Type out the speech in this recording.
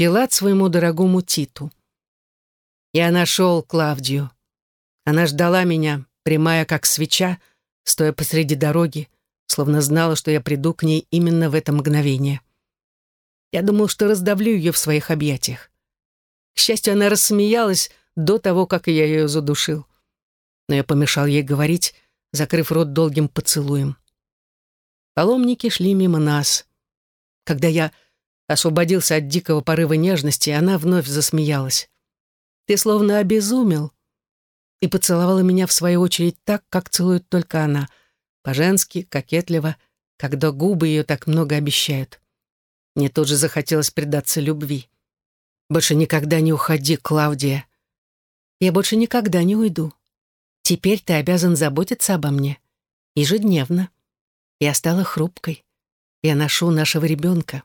Пилат своему дорогому Титу. Я нашел Клавдию. Она ждала меня, прямая как свеча, стоя посреди дороги, словно знала, что я приду к ней именно в это мгновение. Я думал, что раздавлю ее в своих объятиях. К счастью, она рассмеялась до того, как я ее задушил. Но я помешал ей говорить, закрыв рот долгим поцелуем. Паломники шли мимо нас. Когда я освободился от дикого порыва нежности, она вновь засмеялась. «Ты словно обезумел», и поцеловала меня в свою очередь так, как целует только она, по-женски, кокетливо, когда губы ее так много обещают. Мне тут же захотелось предаться любви. «Больше никогда не уходи, Клавдия. Я больше никогда не уйду. Теперь ты обязан заботиться обо мне. Ежедневно. Я стала хрупкой. Я ношу нашего ребенка.